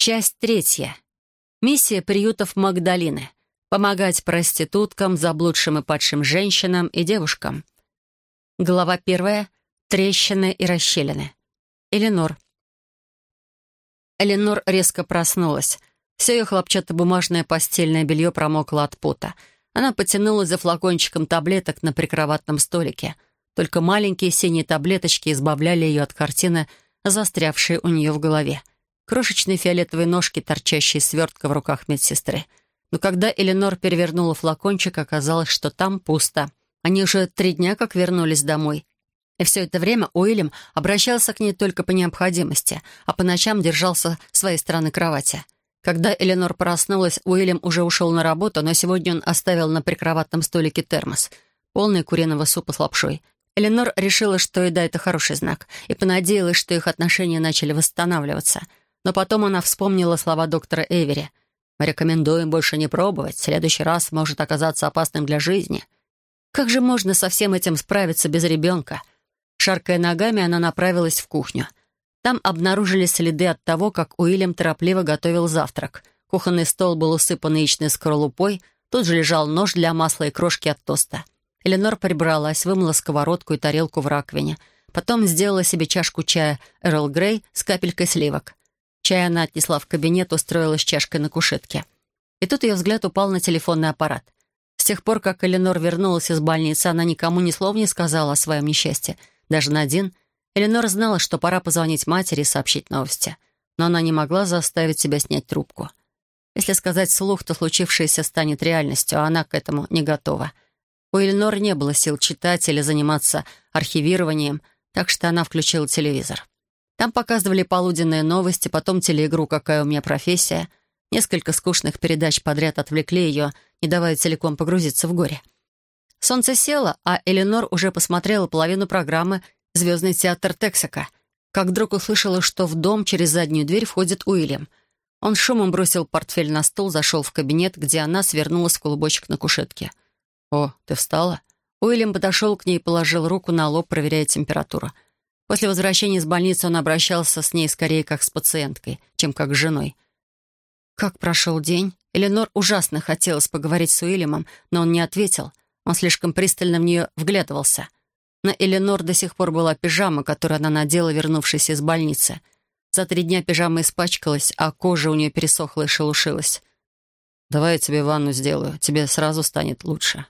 Часть третья. Миссия приютов Магдалины. Помогать проституткам, заблудшим и падшим женщинам и девушкам. Глава первая. Трещины и расщелины. Эленор. Эленор резко проснулась. Все ее хлопчатобумажное постельное белье промокло от пота. Она потянулась за флакончиком таблеток на прикроватном столике. Только маленькие синие таблеточки избавляли ее от картины, застрявшей у нее в голове крошечные фиолетовые ножки, торчащие свертка в руках медсестры. Но когда Эленор перевернула флакончик, оказалось, что там пусто. Они уже три дня как вернулись домой. И все это время Уильям обращался к ней только по необходимости, а по ночам держался своей стороны кровати. Когда Эленор проснулась, Уильям уже ушел на работу, но сегодня он оставил на прикроватном столике термос, полный куриного супа с лапшой. Эленор решила, что еда — это хороший знак, и понадеялась, что их отношения начали восстанавливаться — но потом она вспомнила слова доктора Эвери. «Мы рекомендуем больше не пробовать. В следующий раз может оказаться опасным для жизни». Как же можно со всем этим справиться без ребенка? Шаркая ногами, она направилась в кухню. Там обнаружились следы от того, как Уильям торопливо готовил завтрак. Кухонный стол был усыпан яичной скорлупой, тут же лежал нож для масла и крошки от тоста. Эленор прибралась, вымыла сковородку и тарелку в раковине. Потом сделала себе чашку чая Эрл Грей с капелькой сливок. Чай она отнесла в кабинет, устроилась чашкой на кушетке. И тут ее взгляд упал на телефонный аппарат. С тех пор, как Эленор вернулась из больницы, она никому ни слова не сказала о своем несчастье. Даже на один. Эленор знала, что пора позвонить матери и сообщить новости. Но она не могла заставить себя снять трубку. Если сказать вслух, то случившееся станет реальностью, а она к этому не готова. У Эленор не было сил читать или заниматься архивированием, так что она включила телевизор. Там показывали полуденные новости, потом телеигру «Какая у меня профессия». Несколько скучных передач подряд отвлекли ее, не давая целиком погрузиться в горе. Солнце село, а Эленор уже посмотрела половину программы «Звездный театр Тексака», как вдруг услышала, что в дом через заднюю дверь входит Уильям. Он шумом бросил портфель на стол, зашел в кабинет, где она свернулась в клубочек на кушетке. «О, ты встала?» Уильям подошел к ней и положил руку на лоб, проверяя температуру. После возвращения из больницы он обращался с ней скорее как с пациенткой, чем как с женой. Как прошел день? Эленор ужасно хотелось поговорить с Уильямом, но он не ответил. Он слишком пристально в нее вглядывался. На Эленор до сих пор была пижама, которую она надела, вернувшись из больницы. За три дня пижама испачкалась, а кожа у нее пересохла и шелушилась. «Давай я тебе ванну сделаю, тебе сразу станет лучше».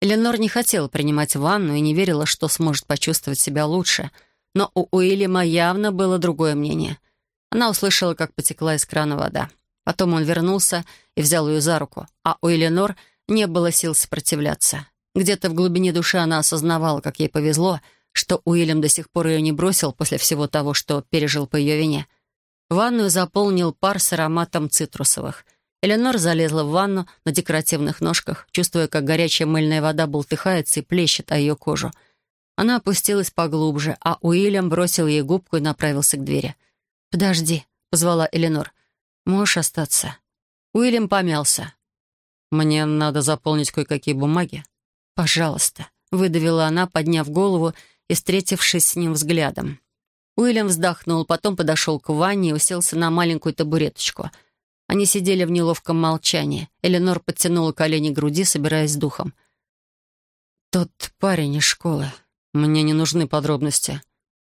Эленор не хотела принимать ванну и не верила, что сможет почувствовать себя лучше — но у Уильяма явно было другое мнение. Она услышала, как потекла из крана вода. Потом он вернулся и взял ее за руку, а у Эленор не было сил сопротивляться. Где-то в глубине души она осознавала, как ей повезло, что Уильям до сих пор ее не бросил после всего того, что пережил по ее вине. Ванную заполнил пар с ароматом цитрусовых. Эленор залезла в ванну на декоративных ножках, чувствуя, как горячая мыльная вода бултыхается и плещет о ее кожу — она опустилась поглубже, а Уильям бросил ей губку и направился к двери. «Подожди», — позвала Эленор. «Можешь остаться». Уильям помялся. «Мне надо заполнить кое-какие бумаги». «Пожалуйста», — выдавила она, подняв голову и встретившись с ним взглядом. Уильям вздохнул, потом подошел к ванне и уселся на маленькую табуреточку. Они сидели в неловком молчании. Эленор подтянула колени к груди, собираясь с духом. «Тот парень из школы, «Мне не нужны подробности».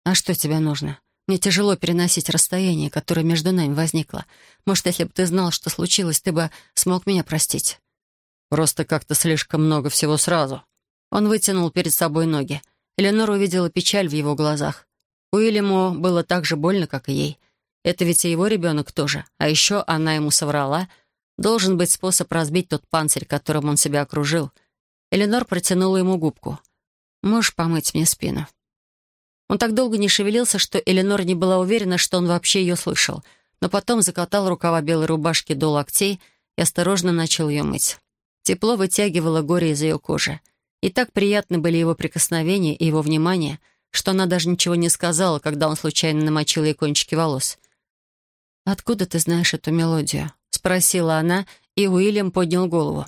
«А что тебе нужно? Мне тяжело переносить расстояние, которое между нами возникло. Может, если бы ты знал, что случилось, ты бы смог меня простить?» «Просто как-то слишком много всего сразу». Он вытянул перед собой ноги. Эленор увидела печаль в его глазах. Уильяму было так же больно, как и ей. Это ведь и его ребенок тоже. А еще она ему соврала. Должен быть способ разбить тот панцирь, которым он себя окружил. Эленор протянула ему губку — Можешь помыть мне спину?» Он так долго не шевелился, что Эленор не была уверена, что он вообще ее слышал, но потом закатал рукава белой рубашки до локтей и осторожно начал ее мыть. Тепло вытягивало горе из ее кожи. И так приятны были его прикосновения и его внимание, что она даже ничего не сказала, когда он случайно намочил ей кончики волос. «Откуда ты знаешь эту мелодию?» — спросила она, и Уильям поднял голову.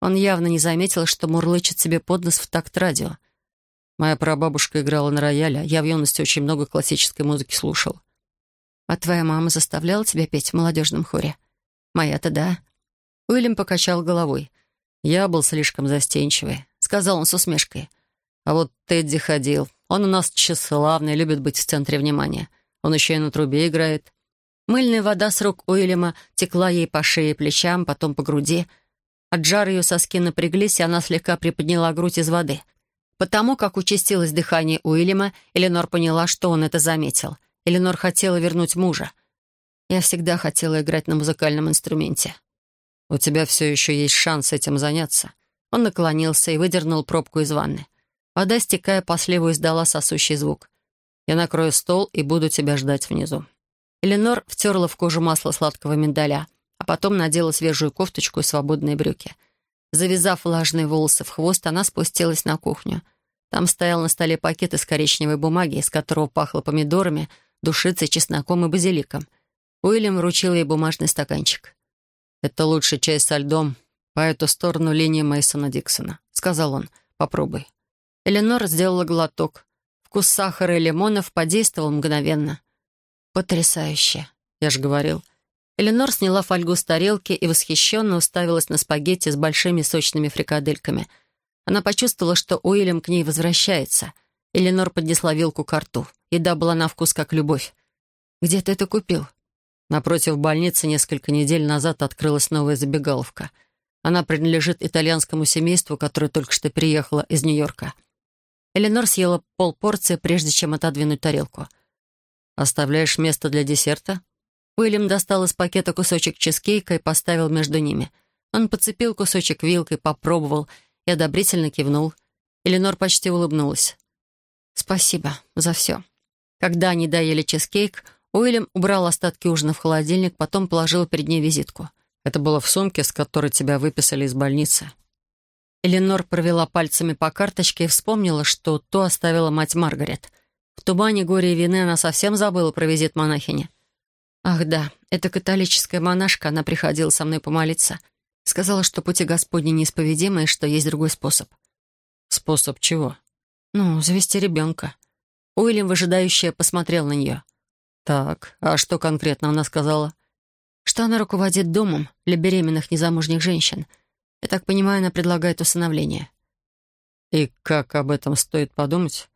Он явно не заметил, что мурлычет себе под нос в такт радио — Моя прабабушка играла на рояле, я в юности очень много классической музыки слушал. «А твоя мама заставляла тебя петь в молодежном хоре?» «Моя-то да». Уильям покачал головой. «Я был слишком застенчивый», — сказал он с усмешкой. «А вот Тедди ходил. Он у нас тщеславный, любит быть в центре внимания. Он еще и на трубе играет». Мыльная вода с рук Уильяма текла ей по шее и плечам, потом по груди. От жара ее соски напряглись, и она слегка приподняла грудь из воды. Потому как участилось дыхание Уильяма, Эленор поняла, что он это заметил — Эленор хотела вернуть мужа. Я всегда хотела играть на музыкальном инструменте. «У тебя все еще есть шанс этим заняться». Он наклонился и выдернул пробку из ванны. Вода, стекая по сливу, издала сосущий звук. «Я накрою стол и буду тебя ждать внизу». Эленор втерла в кожу масло сладкого миндаля, а потом надела свежую кофточку и свободные брюки. Завязав влажные волосы в хвост, она спустилась на кухню. Там стоял на столе пакет из коричневой бумаги, из которого пахло помидорами, душицей, чесноком и базиликом. Уильям вручил ей бумажный стаканчик. «Это лучшая чай со льдом по эту сторону линии Мейсона Диксона», — сказал он. «Попробуй». Эленор сделала глоток. Вкус сахара и лимонов подействовал мгновенно. «Потрясающе!» — я же говорил. Эленор сняла фольгу с тарелки и восхищенно уставилась на спагетти с большими сочными фрикадельками. Она почувствовала, что Уильям к ней возвращается. Эленор поднесла вилку к рту. Еда была на вкус как любовь. «Где ты это купил?» Напротив больницы несколько недель назад открылась новая забегаловка. Она принадлежит итальянскому семейству, которое только что приехало из Нью-Йорка. Эленор съела полпорции, прежде чем отодвинуть тарелку. «Оставляешь место для десерта?» Уильям достал из пакета кусочек чизкейка и поставил между ними. Он подцепил кусочек вилкой, попробовал и одобрительно кивнул. Эленор почти улыбнулась. «Спасибо за все». Когда они доели чизкейк, Уильям убрал остатки ужина в холодильник, потом положил перед ней визитку. «Это было в сумке, с которой тебя выписали из больницы». Эленор провела пальцами по карточке и вспомнила, что то оставила мать Маргарет. В тумане горя и вины она совсем забыла про визит монахини. «Ах да, это католическая монашка, она приходила со мной помолиться. Сказала, что пути Господни неисповедимы и что есть другой способ». «Способ чего?» «Ну, завести ребенка». Уильям, выжидающе, посмотрел на нее. «Так, а что конкретно она сказала?» «Что она руководит домом для беременных незамужних женщин. Я так понимаю, она предлагает усыновление». «И как об этом стоит подумать?»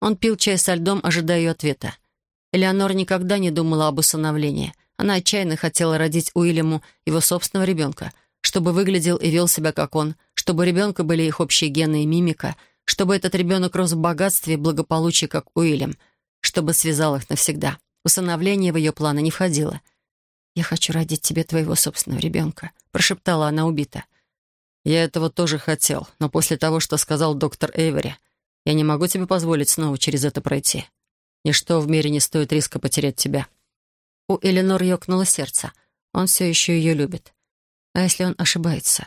Он пил чай со льдом, ожидая ее ответа. Элеонора никогда не думала об усыновлении. Она отчаянно хотела родить Уильяму его собственного ребенка, чтобы выглядел и вел себя как он, чтобы у ребенка были их общие гены и мимика — чтобы этот ребенок рос в богатстве и благополучии, как Уильям, чтобы связал их навсегда. Усыновление в ее планы не входило. «Я хочу родить тебе твоего собственного ребенка», — прошептала она убито. «Я этого тоже хотел, но после того, что сказал доктор Эйвери, я не могу тебе позволить снова через это пройти. Ничто в мире не стоит риска потерять тебя». У Эленор ёкнуло сердце. Он все еще ее любит. А если он ошибается?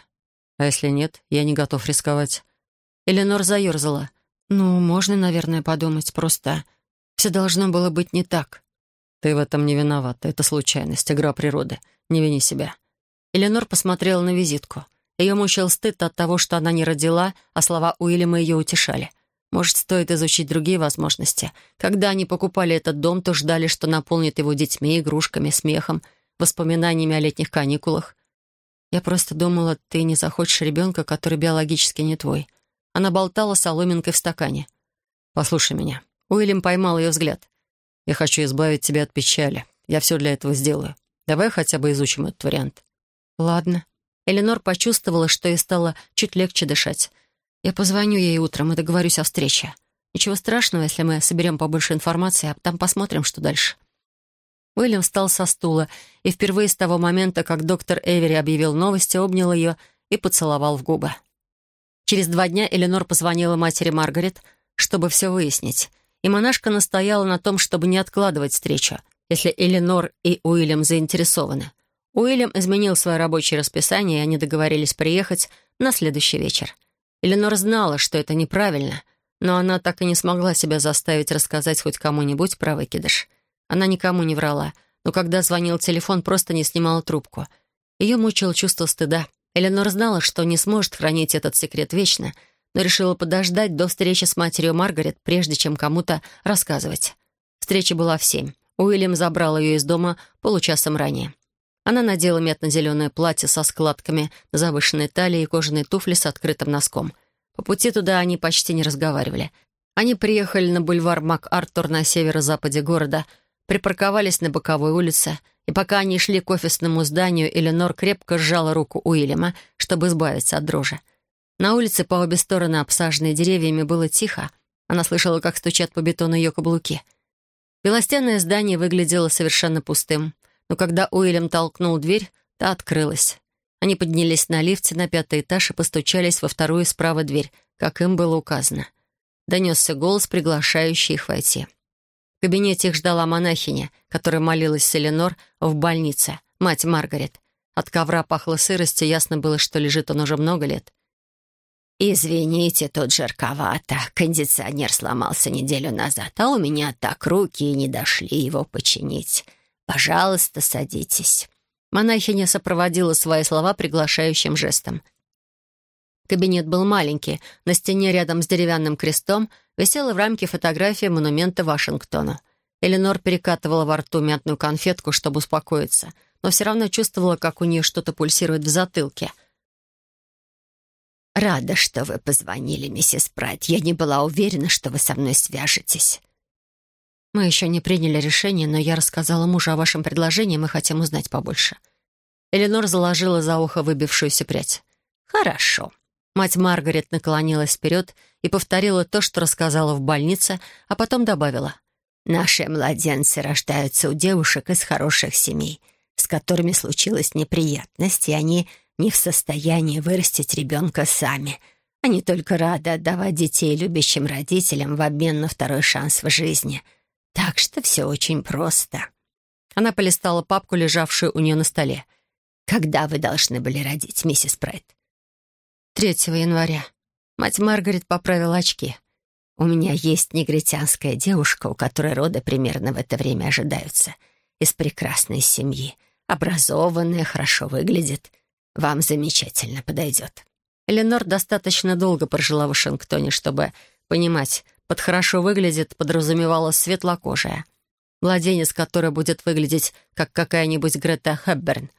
А если нет, я не готов рисковать. Эленор заерзала. «Ну, можно, наверное, подумать, просто все должно было быть не так». «Ты в этом не виновата. Это случайность, игра природы. Не вини себя». Эленор посмотрела на визитку. Ее мучил стыд от того, что она не родила, а слова Уильяма ее утешали. Может, стоит изучить другие возможности. Когда они покупали этот дом, то ждали, что наполнит его детьми, игрушками, смехом, воспоминаниями о летних каникулах. Я просто думала, ты не захочешь ребенка, который биологически не твой. Она болтала соломинкой в стакане. «Послушай меня». Уильям поймал ее взгляд. «Я хочу избавить тебя от печали. Я все для этого сделаю. Давай хотя бы изучим этот вариант». «Ладно». Эленор почувствовала, что ей стало чуть легче дышать. «Я позвоню ей утром и договорюсь о встрече. Ничего страшного, если мы соберем побольше информации, а там посмотрим, что дальше». Уильям встал со стула и впервые с того момента, как доктор Эвери объявил новости, обнял ее и поцеловал в губы. Через два дня Эленор позвонила матери Маргарет, чтобы все выяснить. И монашка настояла на том, чтобы не откладывать встречу, если Эленор и Уильям заинтересованы. Уильям изменил свое рабочее расписание, и они договорились приехать на следующий вечер. Эленор знала, что это неправильно, но она так и не смогла себя заставить рассказать хоть кому-нибудь про выкидыш. Она никому не врала, но когда звонил телефон, просто не снимала трубку. Ее мучило чувство стыда — Эленор знала, что не сможет хранить этот секрет вечно, но решила подождать до встречи с матерью Маргарет, прежде чем кому-то рассказывать. Встреча была в семь. Уильям забрал ее из дома получасом ранее. Она надела мятно-зеленое платье со складками на завышенной талии и кожаные туфли с открытым носком. По пути туда они почти не разговаривали. Они приехали на бульвар МакАртур на северо-западе города, припарковались на боковой улице, и пока они шли к офисному зданию, Эленор крепко сжала руку Уильяма, чтобы избавиться от дрожи. На улице по обе стороны, обсаженной деревьями, было тихо. Она слышала, как стучат по бетону ее каблуки. Белостенное здание выглядело совершенно пустым но когда Уильям толкнул дверь, та открылась. Они поднялись на лифте на пятый этаж и постучались во вторую справа дверь, как им было указано. Донесся голос, приглашающий их войти. В кабинете их ждала монахиня, которая молилась с Эленор в больнице, мать Маргарет. От ковра пахло сыростью, ясно было, что лежит он уже много лет. «Извините, тут жарковато. Кондиционер сломался неделю назад, а у меня так руки и не дошли его починить. «Пожалуйста, садитесь». Монахиня сопроводила свои слова приглашающим жестом. Кабинет был маленький. На стене рядом с деревянным крестом висела в рамке фотография монумента Вашингтону. Эленор перекатывала во рту мятную конфетку, чтобы успокоиться, но все равно чувствовала, как у нее что-то пульсирует в затылке. «Рада, что вы позвонили, миссис Прайд. Я не была уверена, что вы со мной свяжетесь». Мы еще не приняли решение, но я рассказала мужу о вашем предложении, мы хотим узнать побольше». Эленор заложила за ухо выбившуюся прядь. «Хорошо». Мать Маргарет наклонилась вперед и повторила то, что рассказала в больнице, а потом добавила. «Наши младенцы рождаются у девушек из хороших семей, с которыми случилась неприятность, и они не в состоянии вырастить ребенка сами. Они только рады отдавать детей любящим родителям в обмен на второй шанс в жизни». Так что все очень просто. Она полистала папку, лежавшую у нее на столе. «Когда вы должны были родить, миссис Прайд?» «3 января». Мать Маргарет поправила очки. «У меня есть негритянская девушка, у которой роды примерно в это время ожидаются. Из прекрасной семьи. Образованная, хорошо выглядит. Вам замечательно подойдет». Эленор достаточно долго прожила в Вашингтоне, чтобы понимать, под «хорошо выглядит» подразумевалась светлокожая. Младенец, который будет выглядеть, как какая-нибудь Грета Хэбберн.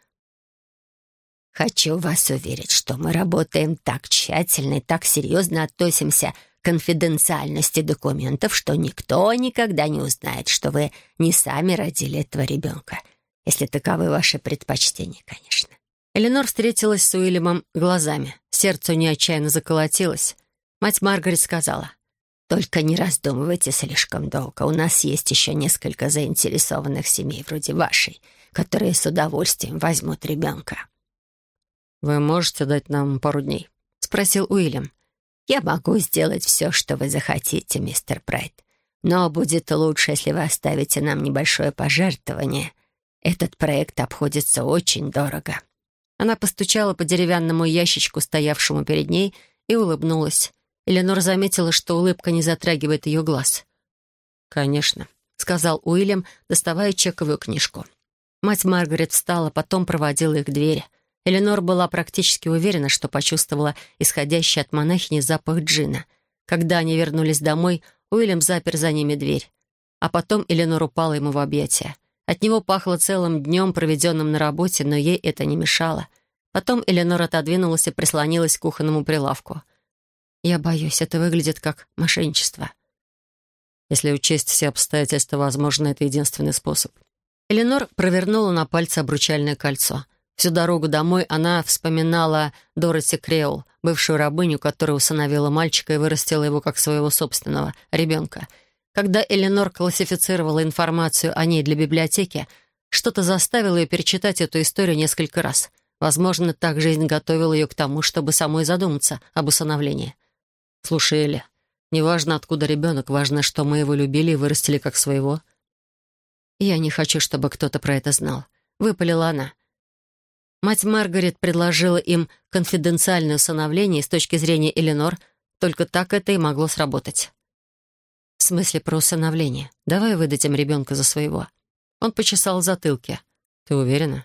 «Хочу вас уверить, что мы работаем так тщательно и так серьезно относимся к конфиденциальности документов, что никто никогда не узнает, что вы не сами родили этого ребенка, если таковы ваши предпочтения, конечно». Эленор встретилась с Уильямом глазами. Сердце у нее отчаянно заколотилось. Мать Маргарет сказала — только не раздумывайте слишком долго. У нас есть еще несколько заинтересованных семей, вроде вашей, которые с удовольствием возьмут ребенка». «Вы можете дать нам пару дней?» — спросил Уильям. «Я могу сделать все, что вы захотите, мистер Прайд. Но будет лучше, если вы оставите нам небольшое пожертвование. Этот проект обходится очень дорого». Она постучала по деревянному ящичку, стоявшему перед ней, и улыбнулась. Эленор заметила, что улыбка не затрагивает ее глаз. «Конечно», — сказал Уильям, доставая чековую книжку. Мать Маргарет встала, потом проводила их к двери. Эленор была практически уверена, что почувствовала исходящий от монахини запах джина. Когда они вернулись домой, Уильям запер за ними дверь. А потом Эленор упала ему в объятия. От него пахло целым днем, проведенным на работе, но ей это не мешало. Потом Эленор отодвинулась и прислонилась к кухонному прилавку — я боюсь, это выглядит как мошенничество. Если учесть все обстоятельства, возможно, это единственный способ. Эленор провернула на пальце обручальное кольцо. Всю дорогу домой она вспоминала Дороти Креол, бывшую рабыню, которая усыновила мальчика и вырастила его как своего собственного ребенка. Когда Эленор классифицировала информацию о ней для библиотеки, что-то заставило ее перечитать эту историю несколько раз. Возможно, так жизнь готовила ее к тому, чтобы самой задуматься об усыновлении. «Слушай, Элли, неважно, откуда ребенок, важно, что мы его любили и вырастили как своего». «Я не хочу, чтобы кто-то про это знал», — выпалила она. Мать Маргарет предложила им конфиденциальное усыновление, с точки зрения Эленор, только так это и могло сработать. «В смысле про усыновление? Давай выдадим ребенка за своего». Он почесал затылки. «Ты уверена?»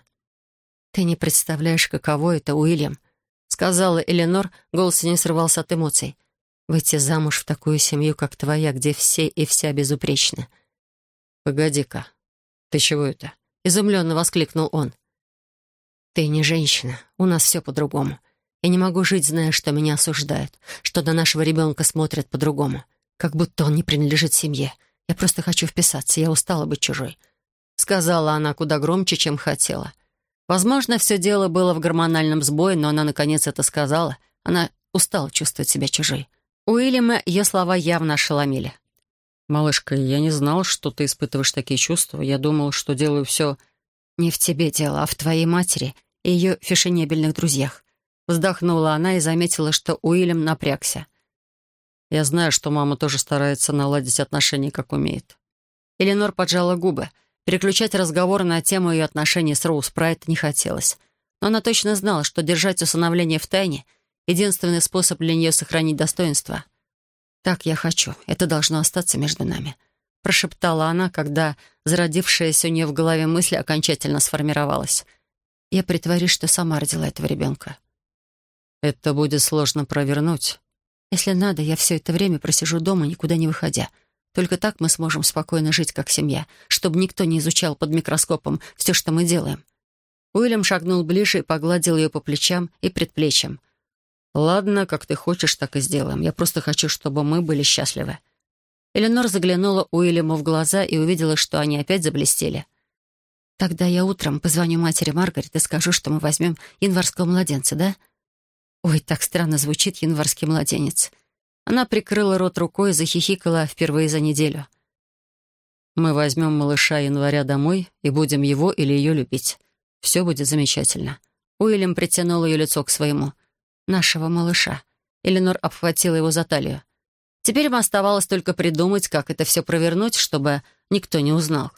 «Ты не представляешь, каково это, Уильям», — сказала Эленор, голос не срывался от эмоций. Выйти замуж в такую семью, как твоя, где все и вся безупречны. Погоди-ка. «Ты чего это?» — изумленно воскликнул он. «Ты не женщина. У нас все по-другому. Я не могу жить, зная, что меня осуждают, что на нашего ребенка смотрят по-другому, как будто он не принадлежит семье. Я просто хочу вписаться, я устала быть чужой», — сказала она куда громче, чем хотела. Возможно, все дело было в гормональном сбое, но она, наконец, это сказала. Она устала чувствовать себя чужой. Уильяма ее слова явно ошеломили. «Малышка, я не знал, что ты испытываешь такие чувства. Я думал, что делаю все...» «Не в тебе дело, а в твоей матери и ее фешенебельных друзьях». Вздохнула она и заметила, что Уильям напрягся. «Я знаю, что мама тоже старается наладить отношения, как умеет». Эленор поджала губы. Переключать разговор на тему ее отношений с Роуз Прайт не хотелось. Но она точно знала, что держать усыновление в тайне — единственный способ для нее сохранить достоинство. «Так я хочу. Это должно остаться между нами», — прошептала она, когда зародившаяся у нее в голове мысль окончательно сформировалась. «Я притворюсь, что сама родила этого ребенка». «Это будет сложно провернуть». «Если надо, я все это время просижу дома, никуда не выходя. Только так мы сможем спокойно жить как семья, чтобы никто не изучал под микроскопом все, что мы делаем». Уильям шагнул ближе и погладил ее по плечам и предплечьям. «Ладно, как ты хочешь, так и сделаем. Я просто хочу, чтобы мы были счастливы». Эленор заглянула Уильяму в глаза и увидела, что они опять заблестели. «Тогда я утром позвоню матери Маргарет и скажу, что мы возьмем январского младенца, да?» «Ой, так странно звучит январский младенец». Она прикрыла рот рукой и захихикала впервые за неделю. «Мы возьмем малыша января домой и будем его или ее любить. Все будет замечательно». Уильям притянул ее лицо к своему нашего малыша. Эленор обхватила его за талию. Теперь им оставалось только придумать, как это все провернуть, чтобы никто не узнал.